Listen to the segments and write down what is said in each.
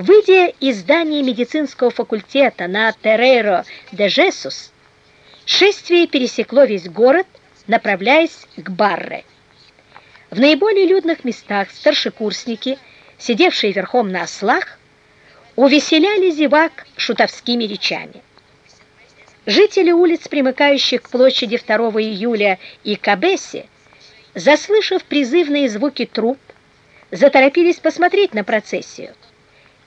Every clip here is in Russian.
Выйдя из здания медицинского факультета на Террейро де Жесус, шествие пересекло весь город, направляясь к Барре. В наиболее людных местах старшекурсники, сидевшие верхом на ослах, увеселяли зевак шутовскими речами. Жители улиц, примыкающих к площади 2 июля и Кабесе, заслышав призывные звуки труп, заторопились посмотреть на процессию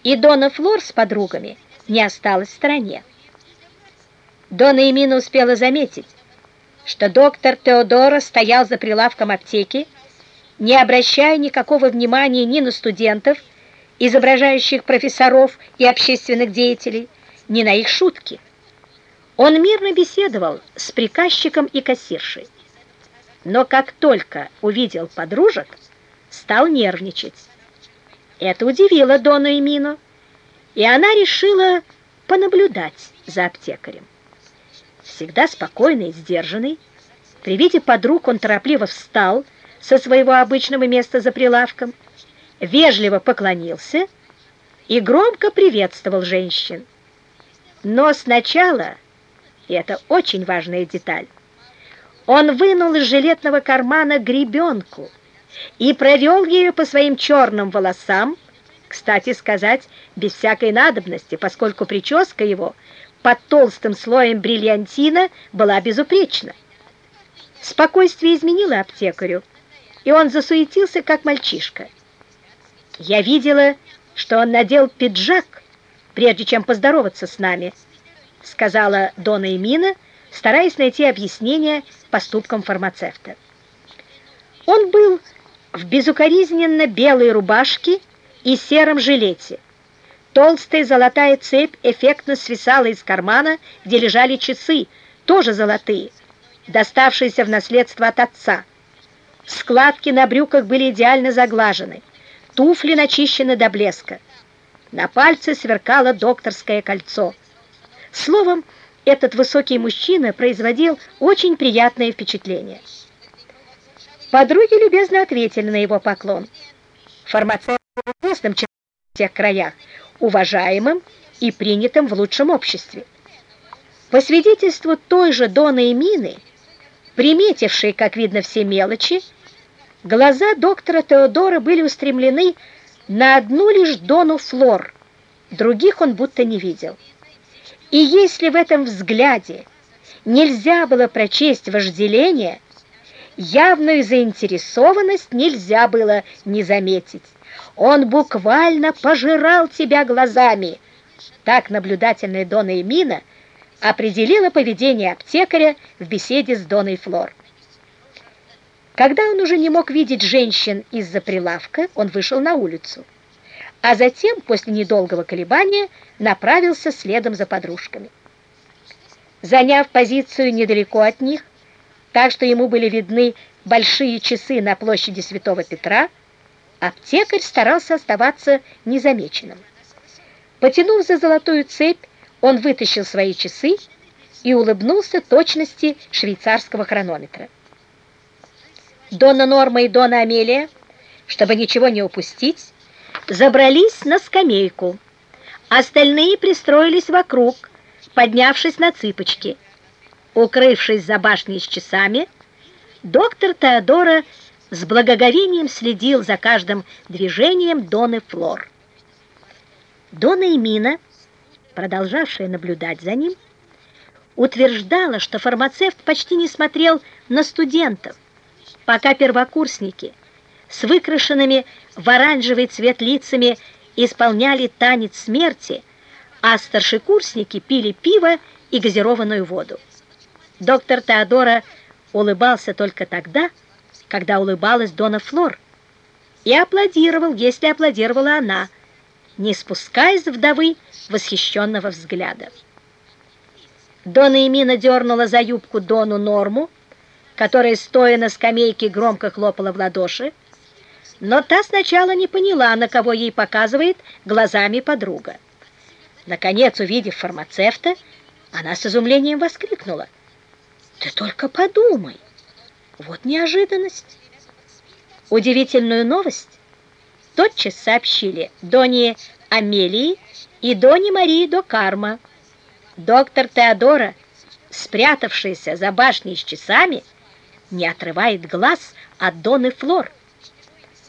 и Дона Флор с подругами не осталась в стороне. Дона Эмина успела заметить, что доктор Теодора стоял за прилавком аптеки, не обращая никакого внимания ни на студентов, изображающих профессоров и общественных деятелей, ни на их шутки. Он мирно беседовал с приказчиком и кассиршей. Но как только увидел подружек, стал нервничать. Это удивило Дону Эмину, и она решила понаблюдать за аптекарем. Всегда спокойный и сдержанный, при виде подруг он торопливо встал со своего обычного места за прилавком, вежливо поклонился и громко приветствовал женщин. Но сначала, и это очень важная деталь, он вынул из жилетного кармана гребенку, и провел ее по своим черным волосам, кстати сказать, без всякой надобности, поскольку прическа его под толстым слоем бриллиантина была безупречна. Спокойствие изменило аптекарю, и он засуетился, как мальчишка. Я видела, что он надел пиджак, прежде чем поздороваться с нами, сказала Дона Эмина, стараясь найти объяснение поступкам фармацевта. Он был в безукоризненно белой рубашке и сером жилете. Толстая золотая цепь эффектно свисала из кармана, где лежали часы, тоже золотые, доставшиеся в наследство от отца. Складки на брюках были идеально заглажены, туфли начищены до блеска. На пальце сверкало докторское кольцо. Словом, этот высокий мужчина производил очень приятное впечатление. Подруги любезно ответили на его поклон. Фармацевт в известном в тех краях, уважаемым и принятым в лучшем обществе. По свидетельству той же Доны и Мины, приметившей, как видно, все мелочи, глаза доктора Теодора были устремлены на одну лишь Дону Флор, других он будто не видел. И если в этом взгляде нельзя было прочесть вожделение, явную заинтересованность нельзя было не заметить. Он буквально пожирал тебя глазами. Так наблюдательная Дона Эмина определила поведение аптекаря в беседе с Доной Флор. Когда он уже не мог видеть женщин из-за прилавка, он вышел на улицу, а затем, после недолгого колебания, направился следом за подружками. Заняв позицию недалеко от них, так что ему были видны большие часы на площади Святого Петра, аптекарь старался оставаться незамеченным. Потянув за золотую цепь, он вытащил свои часы и улыбнулся точности швейцарского хронометра. Дона Норма и Дона Амелия, чтобы ничего не упустить, забрались на скамейку. Остальные пристроились вокруг, поднявшись на цыпочки – Укрывшись за башней с часами, доктор Теодора с благоговением следил за каждым движением Доны Флор. Дона и Мина, продолжавшая наблюдать за ним, утверждала, что фармацевт почти не смотрел на студентов, пока первокурсники с выкрашенными в оранжевый цвет лицами исполняли танец смерти, а старшекурсники пили пиво и газированную воду. Доктор Теодора улыбался только тогда, когда улыбалась Дона Флор, и аплодировал, если аплодировала она, не спуская с вдовы восхищенного взгляда. Дона Эмина дернула за юбку Дону Норму, которая, стоя на скамейке, громко хлопала в ладоши, но та сначала не поняла, на кого ей показывает глазами подруга. Наконец, увидев фармацевта, она с изумлением воскликнула — ты только подумай. Вот неожиданность. Удивительную новость тотчас сообщили Доне Амелии и Дони Марии до Карма. Доктор Теодора, спрятавшаяся за башней с часами, не отрывает глаз от Доны Флор –